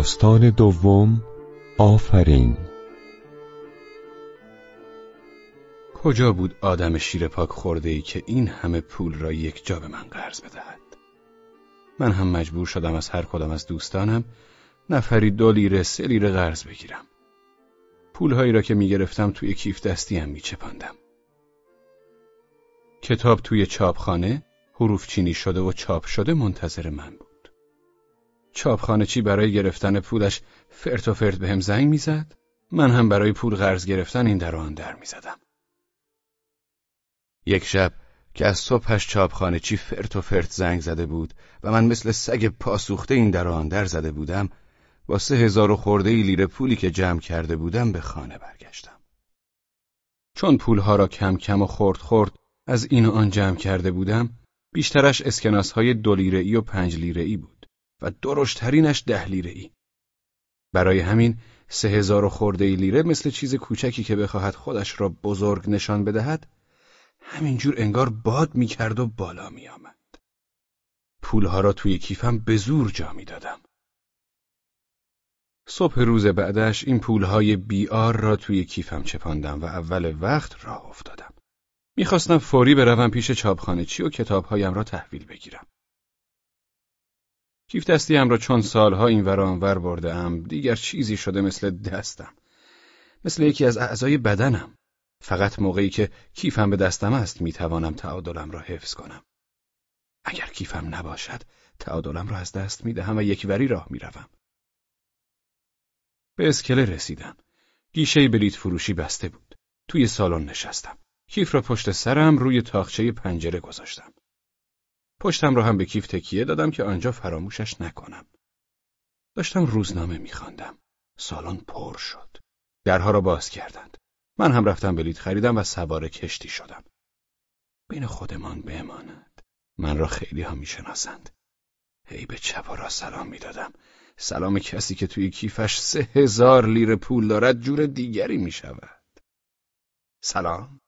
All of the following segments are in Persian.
داستان دوم آفرین. کجا بود آدم شیر پاک خورده ای که این همه پول را یک جا به من قرض بدهد؟ من هم مجبور شدم از هر کدام از دوستانم نفری دو لیره سه لیره قرض بگیرم. پولهایی را که می‌گرفتم توی کیف دستیم میچپاندم. کتاب توی چاپخانه حروف چینی شده و چاپ شده منتظر من بود. چاپخانه چی برای گرفتن پولش فرت و فرت بهم زنگ می‌زد؟ من هم برای پول قرض گرفتن این در آن در می‌زدم. یک شب که از صبحش چاپخانه چی فرت و فرت زنگ زده بود و من مثل سگ پاسوخته این در آن در زده بودم با سه هزار و خورده لیره پولی که جمع کرده بودم به خانه برگشتم. چون پولها را کم کم و خورد خورد از این آن جمع کرده بودم بیشترش اسکناس های دو لیره ای و پنج لیره ای بود. و درشترینش ده لیره ای. برای همین سه هزار و خورده ای لیره مثل چیز کوچکی که بخواهد خودش را بزرگ نشان بدهد همینجور انگار باد می‌کرد و بالا میآمد. پولها را توی کیفم به زور جا می‌دادم. صبح روز بعدش این پولهای بیار را توی کیفم چپاندم و اول وقت راه افتادم. می‌خواستم فوری بروم پیش چاپخانه چی و کتابهایم را تحویل بگیرم. کیف دستیم را چون سالها این ور برده ام دیگر چیزی شده مثل دستم مثل یکی از اعضای بدنم. فقط موقعی که کیفم به دستم است می‌توانم تعادلم را حفظ کنم. اگر کیفم نباشد تعادلم را از دست می‌دهم و یکوری راه می‌روم. به اسکله رسیدم. گیشه بلیت فروشی بسته بود. توی سالن نشستم. کیف را پشت سرم روی تاخچه پنجره گذاشتم. پشتم را هم به کیف تکیه دادم که آنجا فراموشش نکنم. داشتم روزنامه میخواندم. سالن پر شد. درها را باز کردند. من هم رفتم بلیط خریدم و سوار کشتی شدم. بین خودمان بماند. من را خیلی ها می‌شناسند. هی به چپ و را سلام می‌دادم. سلام کسی که توی کیفش سه هزار لیر پول دارد جور دیگری می شود. سلام.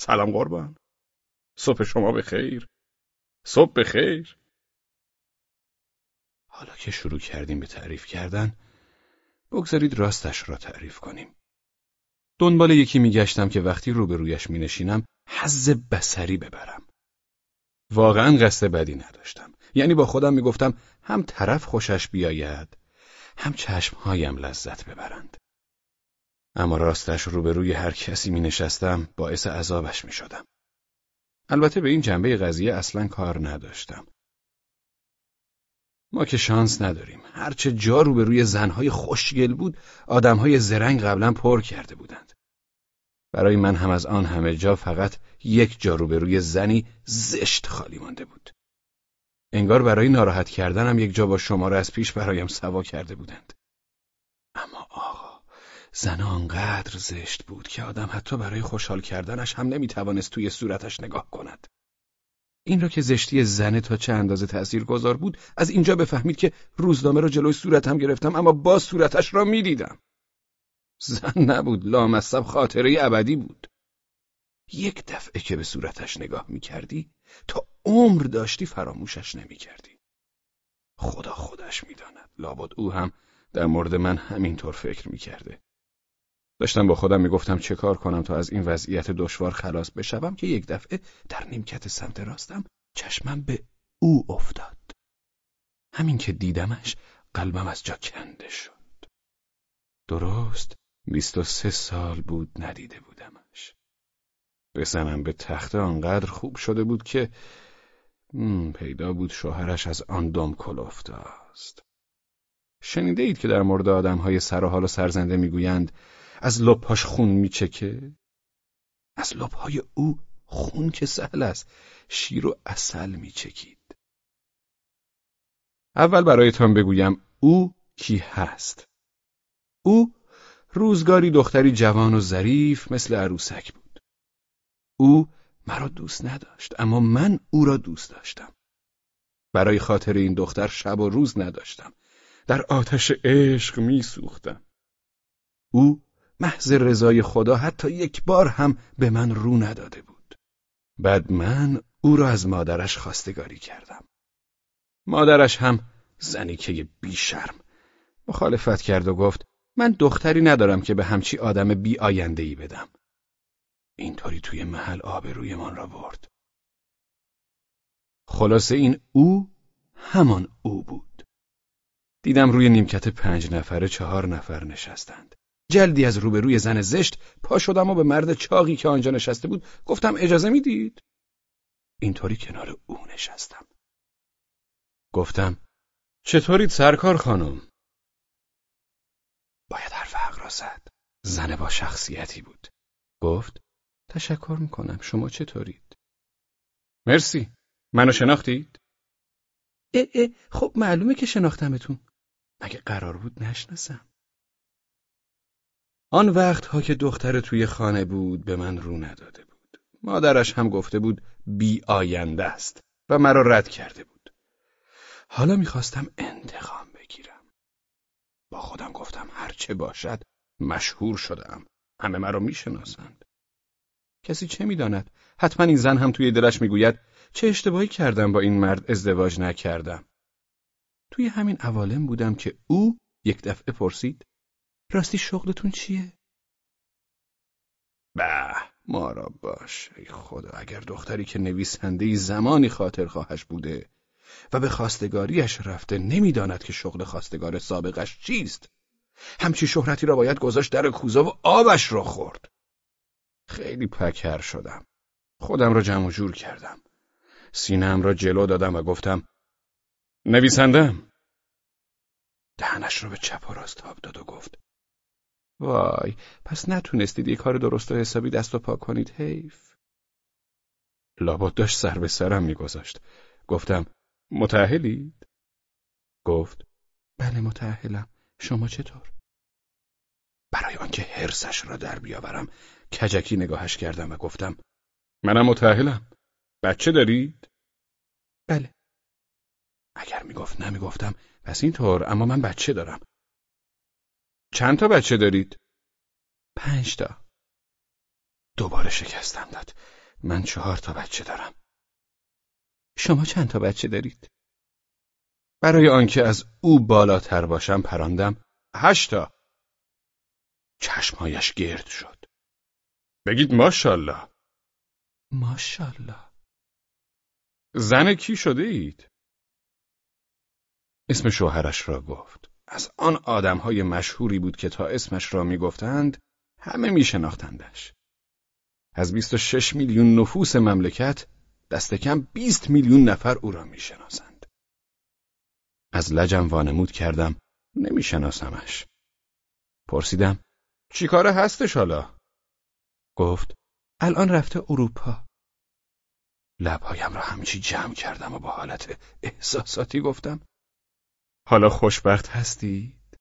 سلام قربان. صبح شما به خیر. صبح بخیر. حالا که شروع کردیم به تعریف کردن بگذارید راستش را تعریف کنیم. دنبال یکی میگشتم که وقتی روبرویش مینشینم حز بسری ببرم. واقعا قصد بدی نداشتم. یعنی با خودم می‌گفتم هم طرف خوشش بیاید هم چشمهایم لذت ببرند. اما راستش روبروی هر کسی می نشستم باعث عذابش می شدم. البته به این جنبه قضیه اصلا کار نداشتم. ما که شانس نداریم. هرچه جا رو به روی زنهای خوشگل بود، آدمهای زرنگ قبلا پر کرده بودند. برای من هم از آن همه جا فقط یک جا رو به روی زنی زشت خالی مانده بود. انگار برای ناراحت کردنم یک جا با شماره از پیش برایم سوا کرده بودند. اما آقا زن آنقدر زشت بود که آدم حتی برای خوشحال کردنش هم نمی‌توانست توی صورتش نگاه کند. این را که زشتی زنه تا چه اندازه تأثیر گذار بود از اینجا بفهمید که روزنامه را جلوی صورتم گرفتم اما با صورتش را می‌دیدم. زن نبود لامصب خاطره ابدی بود. یک دفعه که به صورتش نگاه می‌کردی تا عمر داشتی فراموشش نمی‌کردی. خدا خودش می‌داند لابد او هم در مورد من همینطور فکر می‌کرده. داشتم با خودم می‌گفتم چه کار کنم تا از این وضعیت دشوار خلاص بشوم که یک دفعه در نیمکت سمت راستم چشمم به او افتاد. همین که دیدمش قلبم از جا کنده شد. درست بیست و سه سال بود ندیده بودمش. بزنم به تخته آنقدر خوب شده بود که پیدا بود شوهرش از آن دم کلفته است. شنیده اید که در مورد آدم های سر و حال و سرزنده می‌گویند از لبهاش خون میچکه. از لبهای او خون که سهل است شیر و اصل میچکید. اول برایتان بگویم او کی هست؟ او روزگاری دختری جوان و ظریف مثل عروسک بود. او مرا دوست نداشت اما من او را دوست داشتم. برای خاطر این دختر شب و روز نداشتم. در آتش عشق میسوختم. او محض رضای خدا حتی یک بار هم به من رو نداده بود. بعد من او را از مادرش خواستگاری کردم. مادرش هم زنی که بیشرم مخالفت کرد و گفت من دختری ندارم که به همچی آدم بی آینده ای بدم. اینطوری توی محل آبرویمان را برد. خلاصه این او همان او بود. دیدم روی نیمکت پنج نفره چهار نفر نشستند. جلدی از روبروی زن زشت پا شدم و به مرد چاقی که آنجا نشسته بود گفتم اجازه می‌دید؟ اینطوری کنار او نشستم. گفتم چطورید سرکار خانم؟ باید حرف حق را زد. زن با شخصیتی بود. گفت تشکر می‌کنم شما چطورید؟ مرسی. منو شناختید؟ اه اه خب معلومه که شناختمتون. مگه قرار بود نشناسم؟ آن وقتها که دختر توی خانه بود به من رو نداده بود. مادرش هم گفته بود بی آینده است و مرا رد کرده بود. حالا می‌خواستم انتقام بگیرم. با خودم گفتم هرچه باشد مشهور شدم. همه مرا می‌شناسند. کسی چه می‌داند؟ حتما این زن هم توی دلش می‌گوید چه اشتباهی کردم با این مرد ازدواج نکردم. توی همین عوالم بودم که او یک دفعه پرسید راستی شغلتون چیه؟ به ما را باش ای خدا اگر دختری که نویسنده زمانی خاطر خواهش بوده و به خواستگاریش رفته نمی‌داند که شغل خواستگار سابقش چیست. همچی شهرتی را باید گذاشت در کوزه و آبش را خورد. خیلی پکر شدم. خودم را جمع جور کردم. سینم را جلو دادم و گفتم نویسندم دهنش را به چپ و راست تاب داد و گفت وای پس نتونستید یه کار درست و حسابی دست و پا کنید حیف. لابد داشت سر به سرم میگذاشت. گفتم متعهلید؟ گفت بله متعهلم شما چطور؟ برای آنکه حرسش را در بیاورم کجکی نگاهش کردم و گفتم منم متعهلم بچه دارید؟ بله. اگر می‌گفت نمی‌گفتم. پس اینطور اما من بچه دارم. چند تا بچه دارید؟ پنج تا. دوباره شکستم داد. من چهار تا بچه دارم. شما چند تا بچه دارید؟ برای آنکه از او بالاتر باشم پراندم هشتا. چشمهایش گرد شد. بگید ماشالله. ماشالله. زن کی شده اید؟ اسم شوهرش را گفت. از آن آدمهای مشهوری بود که تا اسمش را می‌گفتند همه میشناختندش. از 26 میلیون نفوس مملکت دست کم 20 میلیون نفر او را می‌شناسند. از لجم وانمود کردم نمیشناسمش. پرسیدم چی کاره هستش حالا؟ گفت الان رفته اروپا. لبهایم را همچی جمع کردم و با حالت احساساتی گفتم حالا خوشبخت هستید؟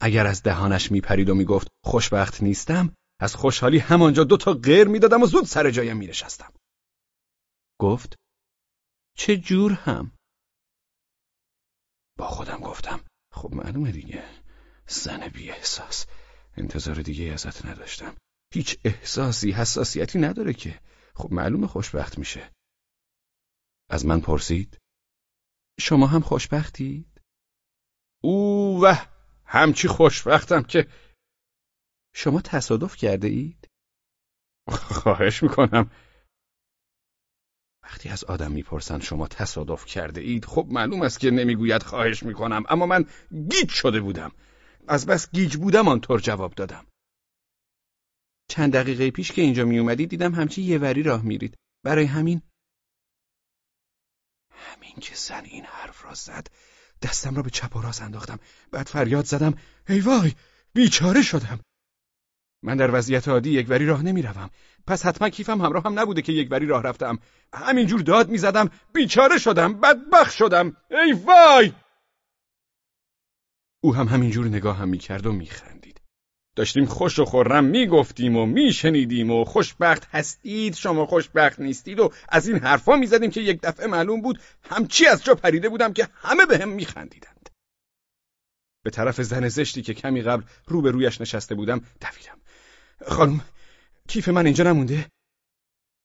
اگر از دهانش میپرید و می‌گفت خوشبخت نیستم از خوشحالی همانجا دو تا غیر می‌دادم و زود سر جایم مینشستم. گفت چه جور هم؟ با خودم گفتم خب معلومه دیگه زن بی احساس. انتظار دیگه ازت نداشتم. هیچ احساسی حساسیتی نداره که. خب معلومه خوشبخت میشه. از من پرسید؟ شما هم خوشبختید؟ او و همچی خوشبختم که شما تصادف کرده اید؟ خواهش می‌کنم وقتی از آدم می‌پرسند شما تصادف کرده اید خب معلوم است که نمی‌گوید خواهش می‌کنم اما من گیج شده بودم از بس گیج بودم آنطور جواب دادم چند دقیقه پیش که اینجا می دیدم همچی یه وری راه میرید برای همین همین که زن این حرف را زد دستم را به چپ و راست انداختم. بعد فریاد زدم ای وای بیچاره شدم. من در وضعیت عادی یک وری راه نمی‌روم. پس حتما کیفم همراه هم نبوده که یک وری راه رفتم. همینجور داد می‌زدم بیچاره شدم بدبخ شدم. ای وای! او هم همینجور نگاه هم می‌کرد و میخندید. داشتیم خوش و خورم می‌گفتیم و میشنیدیم و خوشبخت هستید شما خوشبخت نیستید و از این حرفا می‌زدیم که یک دفعه معلوم بود همچی از جا پریده بودم که همه به هم میخندیدند. به طرف زن زشتی که کمی قبل رو به رویش نشسته بودم دویدم. خانم کیف من اینجا نمونده؟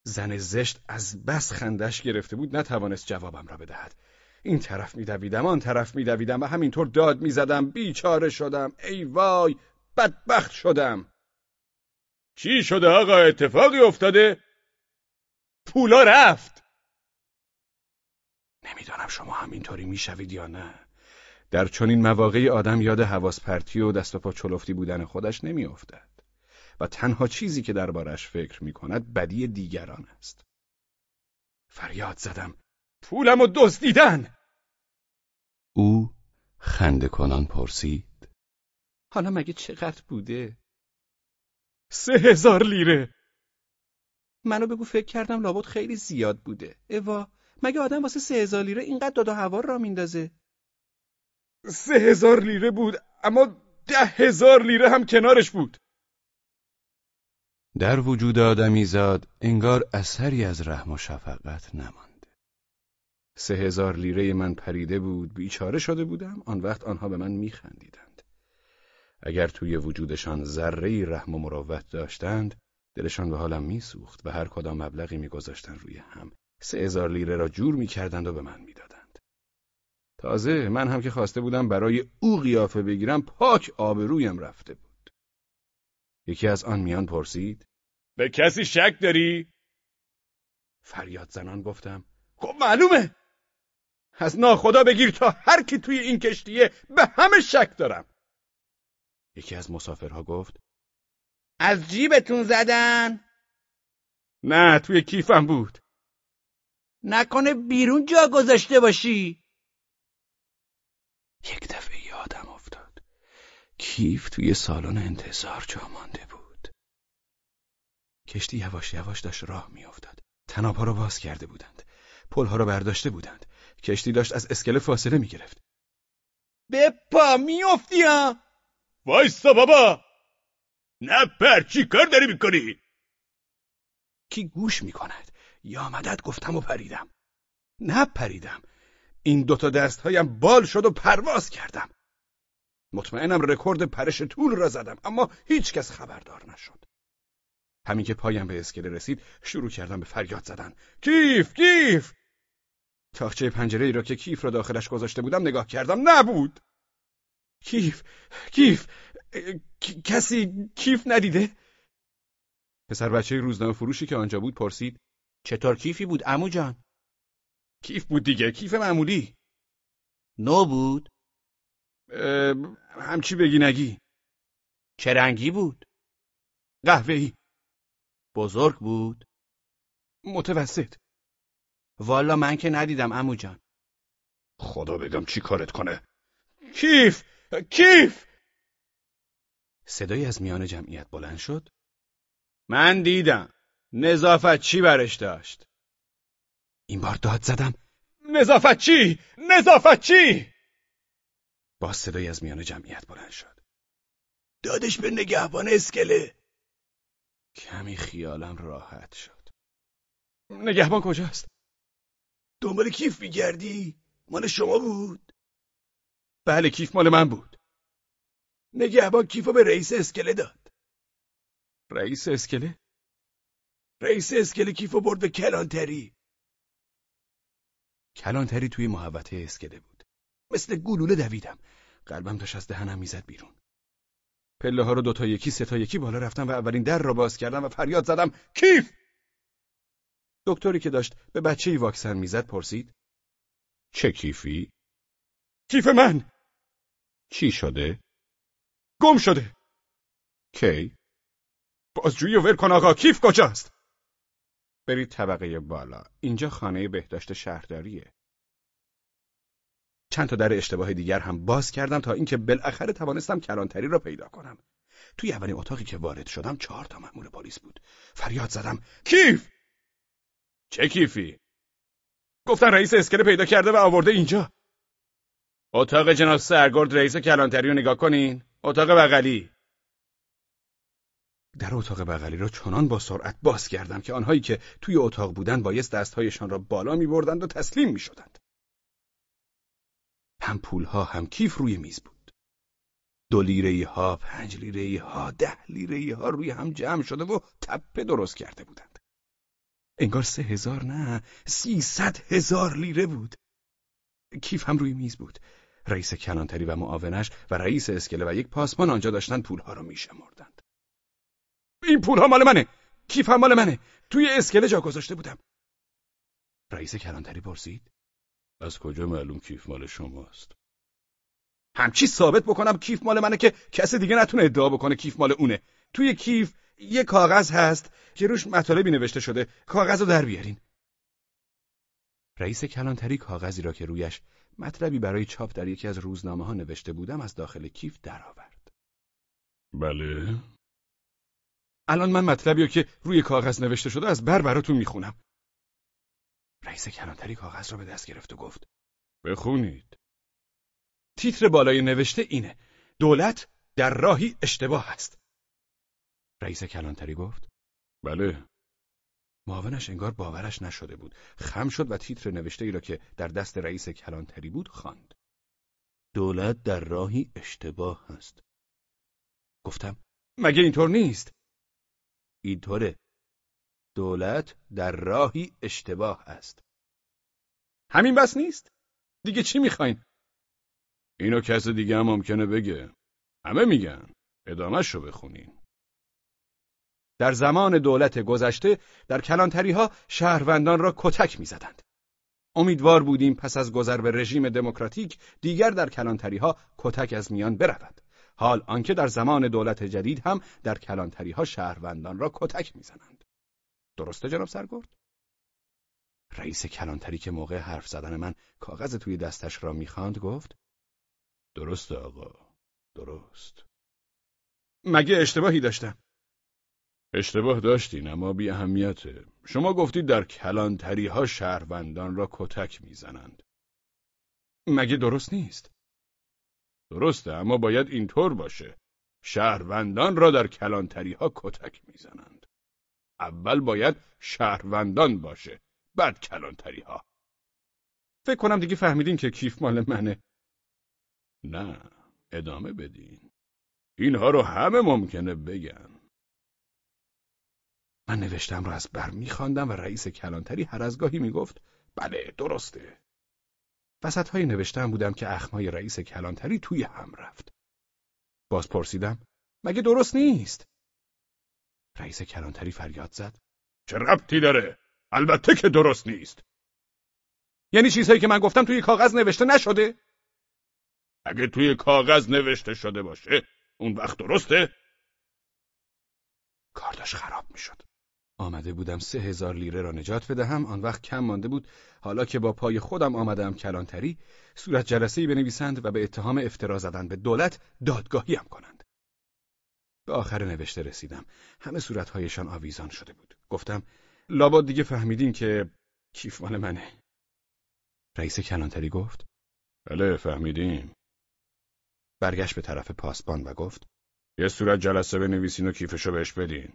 زن زشت از بس خندش گرفته بود نتوانست جوابم را بدهد. این طرف میدویدم آن طرف میدویدم و همینطور داد می‌زدم. بیچاره شدم. ای وای بدبخت شدم. چی شده آقا؟ اتفاقی افتاده؟ پولا رفت. نمی‌دانم شما همینطوری می‌شوید یا نه. در چنین مواقعی آدم یاد حواس پرتی و دست و پا چلفتی بودن خودش نمیافتد. و تنها چیزی که دربارش فکر می کند بدی دیگران است. فریاد زدم. پولم و دزدیدن! او خنده کنان پرسید. حالا مگه چقدر بوده؟ سه هزار لیره. منو بگو فکر کردم لابد خیلی زیاد بوده. اوا مگه آدم واسه سه هزار لیره اینقدر دادا هوا را میندازه؟ سه هزار لیره بود اما ده هزار لیره هم کنارش بود. در وجود آدمیزاد انگار اثری از رحم و شفقت نمانده. سه هزار لیره من پریده بود بیچاره شده بودم آن وقت آنها به من میخندیدند. اگر توی وجودشان ذره رحم و مروت داشتند دلشان به حالم میسوخت و هر کدام مبلغی میگذاشتند روی هم. سه هزار لیره را جور می‌کردند و به من می‌دادند. تازه من هم که خواسته بودم برای او قیافه بگیرم پاک آبرویم رفته بود. یکی از آن میان پرسید به کسی شک داری؟ فریاد زنان گفتم خب معلومه. از ناخدا بگیر تا هر کی توی این کشتیه به همه شک دارم. یکی از مسافرها گفت از جیبتون زدن؟ نه توی کیفم بود. نکنه بیرون جا گذاشته باشی. یک دفعه یادم افتاد. کیف توی سالن انتظار جا مانده بود. کشتی یواش یواش داشت راه میافتاد. تنابها رو باز کرده بودند. پلها رو برداشته بودند. کشتی داشت از اسکله فاصله می‌گرفت. به پا میافتی ها. وایستا بابا. نه پر چی کار داری می‌کنی؟ کی گوش می‌کند؟ یا مدد گفتم و پریدم. نه پریدم. این دوتا دستهایم بال شد و پرواز کردم. مطمئنم رکورد پرش طول را زدم اما هیچ کس خبردار نشد. همین که پایم به اسکله رسید شروع کردم به فریاد زدن. کیف کیف! تاخچه پنجره ای را که کیف را داخلش گذاشته بودم نگاه کردم نبود! کیف کیف کسی کیف ندیده؟ پسر بچه روزنامه فروشی که آنجا بود پرسید چطور کیفی بود امو جان؟ کیف بود دیگه کیف معمولی. نو بود؟ همچی بگی نگی. چه رنگی بود؟ قهوه‌ای. بزرگ بود؟ متوسط. والا من که ندیدم امو جان. خدا بگم چی کارت کنه. کیف! کیف صدایی از میان جمعیت بلند شد من دیدم نظافت چی برش داشت این بار داد زدم نظافت چی؟ نظافت چی؟ با صدایی از میان جمعیت بلند شد دادش به نگهبان اسکله کمی خیالم راحت شد نگهبان کجاست؟ دنبال کیف میگردی؟ مال شما بود؟ بله کیف مال من بود. نگهبان کیفو به رئیس اسکله داد. رئیس اسکله؟ رئیس اسکله کیفو برد به کلانتری. کلانتری توی محوطه اسکله بود. مثل گلوله دویدم. قلبم داشت از دهنم می‌زد بیرون. پله ها رو دوتا یکی سه تا یکی بالا رفتم و اولین در را باز کردم و فریاد زدم کیف! دکتری که داشت به بچه ای واکسن می‌زد پرسید چه کیفی؟ کیف من! چی شده؟ گم شده. کی؟ بازجویی و ول کن آقا کیف کجاست؟ برید طبقه بالا. اینجا خانه بهداشت شهرداریه. چند تا در اشتباه دیگر هم باز کردم تا اینکه بالاخره توانستم کلانتری را پیدا کنم. توی اولین اتاقی که وارد شدم چهار تا مأمور پلیس بود. فریاد زدم کیف! چه کیفی؟ گفتن رئیس اسکله پیدا کرده و آورده اینجا. اتاق جناب سرگرد رئیس کلانتری رو نگاه کنین اتاق بغلی در اتاق بغلی را چنان با سرعت باز کردم که آنهایی که توی اتاق بودند بایست دستهایشان را بالا می بردند و تسلیم می شدند. هم پولها هم کیف روی میز بود. دو لیره ها، پنج لیره ها، ده لیره ها روی هم جمع شده و تپه درست کرده بودند. انگار سه هزار نه، سیصد هزار لیره بود. کیف هم روی میز بود رئیس کلانتری و معاونش و رئیس اسکله و یک پاسبان آنجا داشتن پولها را میشمردند. این پولها مال منه. کیف هم مال منه. توی اسکله جا گذاشته بودم. رئیس کلانتری پرسید. از کجا معلوم کیف مال شماست؟ همچی ثابت بکنم کیف مال منه که کسی دیگه نتونه ادعا بکنه کیف مال اونه. توی کیف یه کاغذ هست که روش مطالبی نوشته شده. کاغذ رو در بیارین. رئیس کلانتری کاغذی را که رویش مطلبی برای چاپ در یکی از روزنامه ها نوشته بودم از داخل کیف درآورد. بله الان من مطلبی رو که روی کاغذ نوشته شده از بر براتون می‌خونم. رئیس کلانتری کاغذ را به دست گرفت و گفت بخونید تیتر بالای نوشته اینه دولت در راهی اشتباه است. رئیس کلانتری گفت بله معاونش انگار باورش نشده بود خم شد و تیتر نوشته ای را که در دست رئیس کلانتری بود خواند. دولت در راهی اشتباه است. گفتم مگه اینطور نیست؟ اینطوره. دولت در راهی اشتباه است. همین بس نیست؟ دیگه چی می‌خواین؟ اینو کس دیگه هم ممکنه بگه همه میگن ادامهش رو بخونین در زمان دولت گذشته در کلانتری ها شهروندان را کتک می‌زدند. امیدوار بودیم پس از گذر به رژیم دموکراتیک دیگر در کلانتری ها کتک از میان برود. حال آنکه در زمان دولت جدید هم در کلانتری ها شهروندان را کتک می‌زنند. درسته جناب سرگرد؟ رئیس کلانتری که موقع حرف زدن من کاغذ توی دستش را می‌خواند گفت درسته آقا درست مگه اشتباهی داشتم اشتباه داشتین اما بی اهمیته. شما گفتید در کلانتری ها شهروندان را کتک می‌زنند. مگه درست نیست؟ درسته اما باید اینطور باشه. شهروندان را در کلانتری ها کتک می‌زنند. اول باید شهروندان باشه بعد کلانتری ها فکر کنم دیگه فهمیدین که کیف مال منه. نه ادامه بدین. اینها رو همه ممکنه بگن. من نوشتم را از بر میخواندم و رئیس کلانتری هر از گاهی می‌گفت بله درسته. وسط های نوشتم بودم که اخمای رئیس کلانتری توی هم رفت. باز پرسیدم مگه درست نیست؟ رئیس کلانتری فریاد زد چه ربطی داره؟ البته که درست نیست. یعنی چیزهایی که من گفتم توی کاغذ نوشته نشده؟ اگه توی کاغذ نوشته شده باشه اون وقت درسته؟ کار داشت خراب می‌شد. آمده بودم سه هزار لیره را نجات بدهم. آن وقت کم مانده بود. حالا که با پای خودم آمدم کلانتری صورت جلسه ای بنویسند و به اتهام افترا زدن به دولت دادگاهی هم کنند. به آخر نوشته رسیدم. همه صورتهایشان آویزان شده بود. گفتم لابد دیگه فهمیدین که کیف مال منه. رئیس کلانتری گفت بله فهمیدیم. برگشت به طرف پاسبان و گفت یه صورت جلسه بنویسین و کیفشو بهش بدین.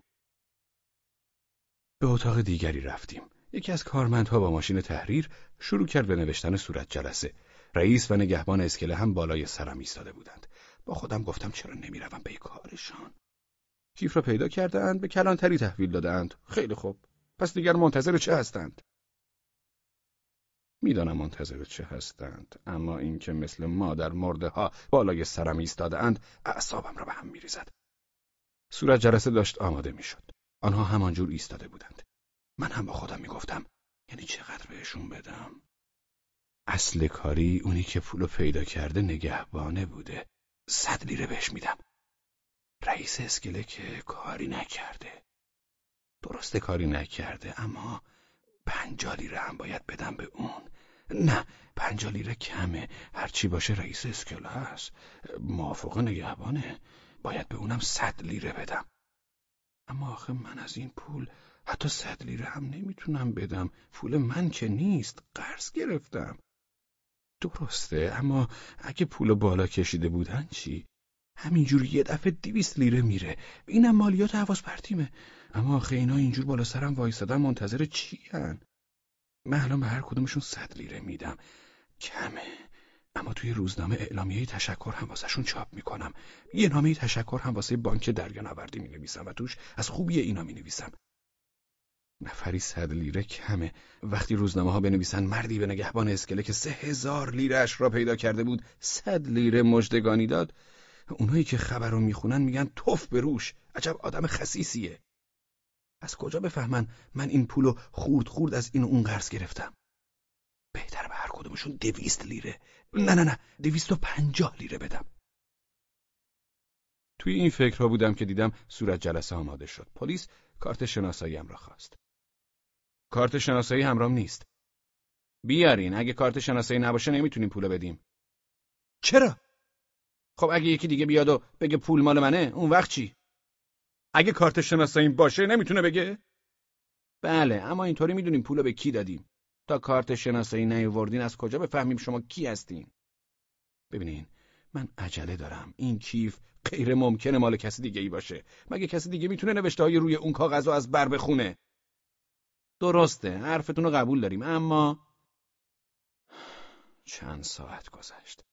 به اتاق دیگری رفتیم. یکی از کارمندها با ماشین تحریر شروع کرد به نوشتن صورت جلسه. رئیس و نگهبان اسکله هم بالای سرم ایستاده بودند. با خودم گفتم چرا نمی‌روم به کارشان. کیف را پیدا کردند به کلانتری تحویل دادند. خیلی خوب. پس دیگر منتظر چه هستند؟ می‌دانم منتظر چه هستند اما اینکه مثل مادر مرده ها بالای سرم ایستاده اند اعصابم را به هم میریزد صورت جلسه داشت آماده می‌شد آنها همانجور ایستاده بودند. من هم با خودم می‌گفتم یعنی چقدر بهشون بدم؟ اصل کاری اونی که پولو پیدا کرده نگهبانه بوده. صد لیره بهش میدم. رئیس اسکله که کاری نکرده. درسته کاری نکرده اما پنجا لیره هم باید بدم به اون. نه پنجا لیره کمه هرچی باشه رئیس اسکله هست. موافق نگهبانه. باید به اونم صد لیره بدم. اما آخه من از این پول حتی صد لیره هم نمی‌تونم بدم. پول من که نیست قرض گرفتم. درسته اما اگه پول بالا کشیده بودن چی؟ همینجور یه دفعه دیویست لیره میره. اینم مالیات حواظ پرتیمه. اما آخه اینا اینجور بالا سرم وایستادن منتظر چی هن؟ من الان به هر کدومشون صد لیره میدم. کمه. اما توی روزنامه اعلامیه تشکر هم واسهشون چاپ می‌کنم. یه نامه تشکر هم واسه بانک دریا نوردی می نویسم و توش از خوبی اینا می نویسم نفری صد لیره کمه. وقتی روزنامه ها بنویسن مردی به نگهبان اسکله که سه هزار را پیدا کرده بود صد لیره مجدگانی داد. اونایی که خبر رو می‌خونن میگن توف به روش. عجب آدم خسیسیه از کجا بفهمن من این پولو خورد خورد از این اون قرض گرفتم؟ هر کدومشون دویست لیره. نه نه نه دویست و پنجاه لیره بدم. توی این فکرها بودم که دیدم صورت جلسه آماده شد. پلیس کارت شناساییم را خواست. کارت شناسایی همرام نیست. بیارین اگه کارت شناسایی نباشه نمی‌تونیم پولو بدیم. چرا؟ خب اگه یکی دیگه بیاد و بگه پول مال منه اون وقت چی؟ اگه کارت شناسایی باشه نمی‌تونه بگه؟ بله اما اینطوری می‌دونیم پولو به کی دادیم. تا کارت شناسایی نیاوردین از کجا بفهمیم شما کی هستین؟ ببینین من عجله دارم. این کیف غیر ممکنه مال کسی دیگه ای باشه. مگه کسی دیگه می‌تونه نوشته های روی اون کاغذ از بر بخونه؟ درسته حرفتون رو قبول داریم اما چند ساعت گذشت.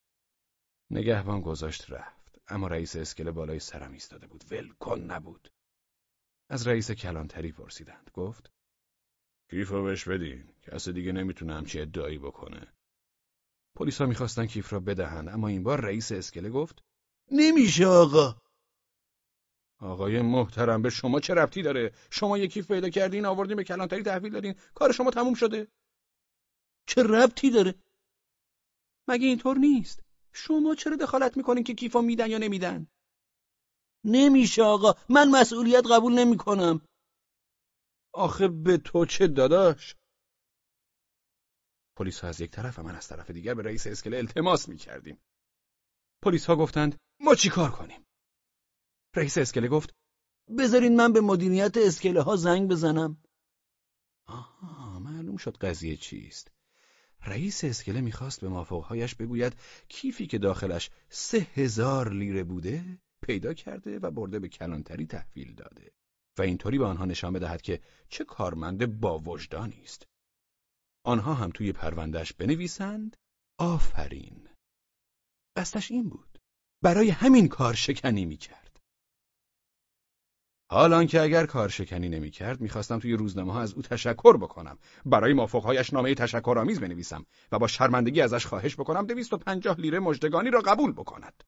نگهبان گذاشت رفت. اما رئیس اسکله بالای سرم ایستاده بود. ولکن نبود. از رئیس کلانتری پرسیدند. گفت کیف رو بهش بدین کسی دیگه نمی‌تونه همچی ادعایی بکنه. پلیسا می‌خواستن کیف را بدهند اما این بار رئیس اسکله گفت نمیشه آقا. آقای محترم به شما چه ربطی داره؟ شما یه کیف پیدا کردین آوردین به کلانتری تحویل دادین. کار شما تموم شده. چه ربطی داره؟ مگه اینطور نیست. شما چرا دخالت می‌کنین که کیفا میدن یا نمیدن؟ نمیشه آقا. من مسئولیت قبول نمی‌کنم. آخه به تو چه داداش؟ پلیس از یک طرف و من از طرف دیگر به رئیس اسکله التماس می‌کردیم. پلیس ها گفتند ما چی کار کنیم؟ رئیس اسکله گفت بذارین من به مدیریت اسکله ها زنگ بزنم. آها معلوم شد قضیه چیست. رئیس اسکله می‌خواست به مافوقهایش بگوید کیفی که داخلش سه هزار لیره بوده پیدا کرده و برده به کلانتری تحویل داده. و اینطوری به آنها نشان بدهد که چه کارمند با وجدانی است. آنها هم توی پروندهش بنویسند آفرین! قصدش این بود. برای همین کار شکنی می‌کرد. حال که اگر کار شکنی نمی‌کرد می‌خواستم توی روزنامه ها از او تشکر بکنم. برای مافوقهایش نامه تشکرآمیز بنویسم و با شرمندگی ازش خواهش بکنم دویست و پنجاه لیره مجدگانی را قبول بکند.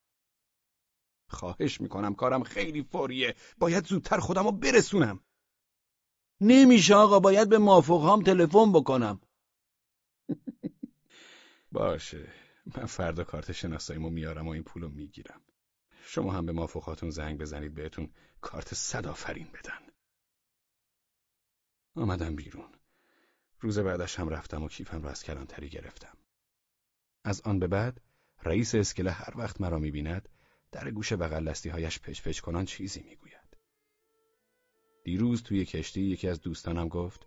خواهش می‌کنم کارم خیلی فوریه. باید زودتر خودم رو برسونم. نمیشه آقا باید به مافوقهام تلفن بکنم. باشه. من فردا کارت شناساییمو میارم و این پولو می‌گیرم. شما هم به مافوقاتون زنگ بزنید بهتون کارت صد آفرین بدن. آمدم بیرون. روز بعدش هم رفتم و کیفم رو از کلانتری گرفتم. از آن به بعد رئیس اسکله هر وقت مرا می‌بیند در گوش بغل هایش پچ پچ کنان چیزی می‌گوید. دیروز توی کشتی یکی از دوستانم گفت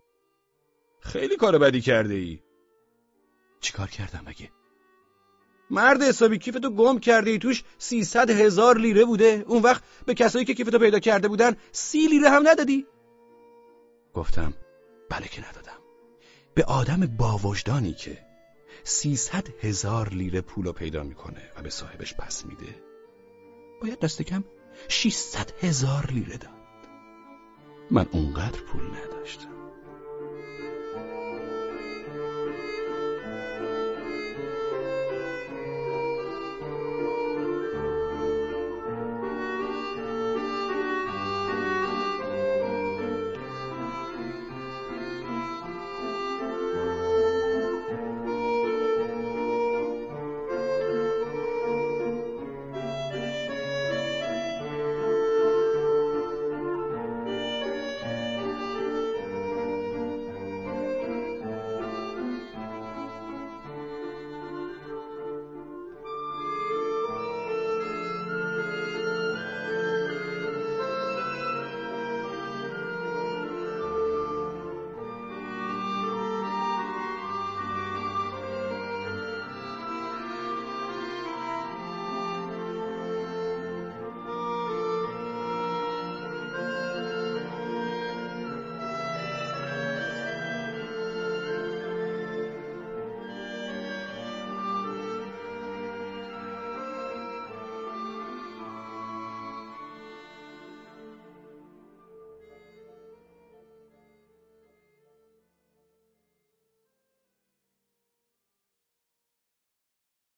خیلی کار بدی کرده ای چیکار کردم مگه؟ مرد حسابی کیفتو گم کرده ای توش سیصد هزار لیره بوده. اون وقت به کسایی که کیفتو پیدا کرده بودن سی لیره هم ندادی. گفتم بله که ندادم. به آدم باوجدانی که سیصد هزار لیره پولو پیدا می‌کنه و به صاحبش پس میده باید دست کم 600 هزار لیره داد. من اونقدر پول نداشتم.